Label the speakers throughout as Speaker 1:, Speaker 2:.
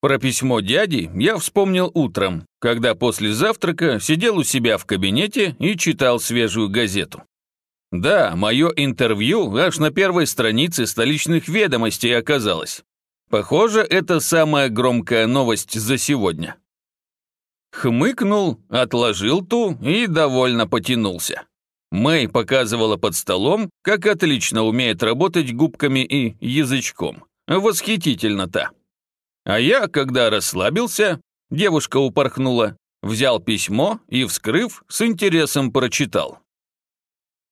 Speaker 1: Про письмо дяди я вспомнил утром, когда после завтрака сидел у себя в кабинете и читал свежую газету. Да, мое интервью аж на первой странице столичных ведомостей оказалось. Похоже, это самая громкая новость за сегодня. Хмыкнул, отложил ту и довольно потянулся. Мэй показывала под столом, как отлично умеет работать губками и язычком. Восхитительно-то. А я, когда расслабился, девушка упорхнула, взял письмо и, вскрыв, с интересом прочитал.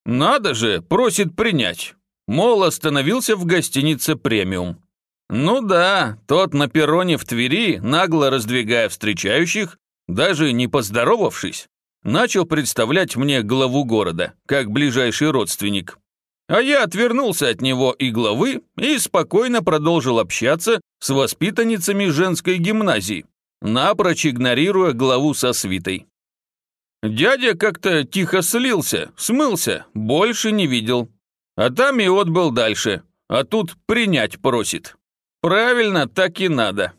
Speaker 1: «Надо же, просит принять». Мол, остановился в гостинице «Премиум». Ну да, тот на перроне в Твери, нагло раздвигая встречающих, даже не поздоровавшись, начал представлять мне главу города, как ближайший родственник. А я отвернулся от него и главы и спокойно продолжил общаться с воспитанницами женской гимназии, напрочь игнорируя главу со свитой. Дядя как-то тихо слился, смылся, больше не видел. А там и отбыл дальше, а тут принять просит. Правильно, так и надо.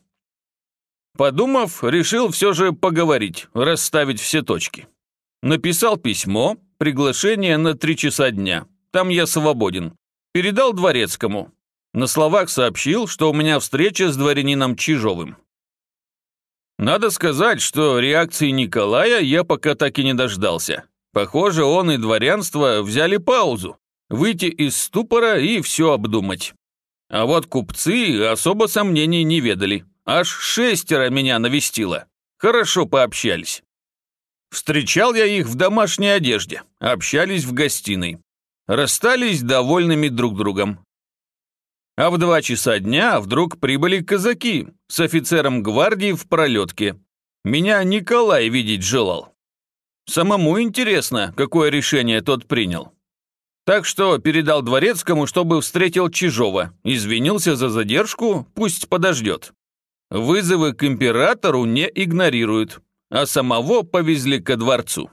Speaker 1: Подумав, решил все же поговорить, расставить все точки. Написал письмо, приглашение на три часа дня. Там я свободен. Передал дворецкому. На словах сообщил, что у меня встреча с дворянином Чижовым. Надо сказать, что реакции Николая я пока так и не дождался. Похоже, он и дворянство взяли паузу, выйти из ступора и все обдумать. А вот купцы особо сомнений не ведали. Аж шестеро меня навестило. Хорошо пообщались. Встречал я их в домашней одежде, общались в гостиной. Расстались довольными друг другом. А в два часа дня вдруг прибыли казаки с офицером гвардии в пролетке. Меня Николай видеть желал. Самому интересно, какое решение тот принял. Так что передал дворецкому, чтобы встретил Чижова, извинился за задержку, пусть подождет. Вызовы к императору не игнорируют, а самого повезли ко дворцу.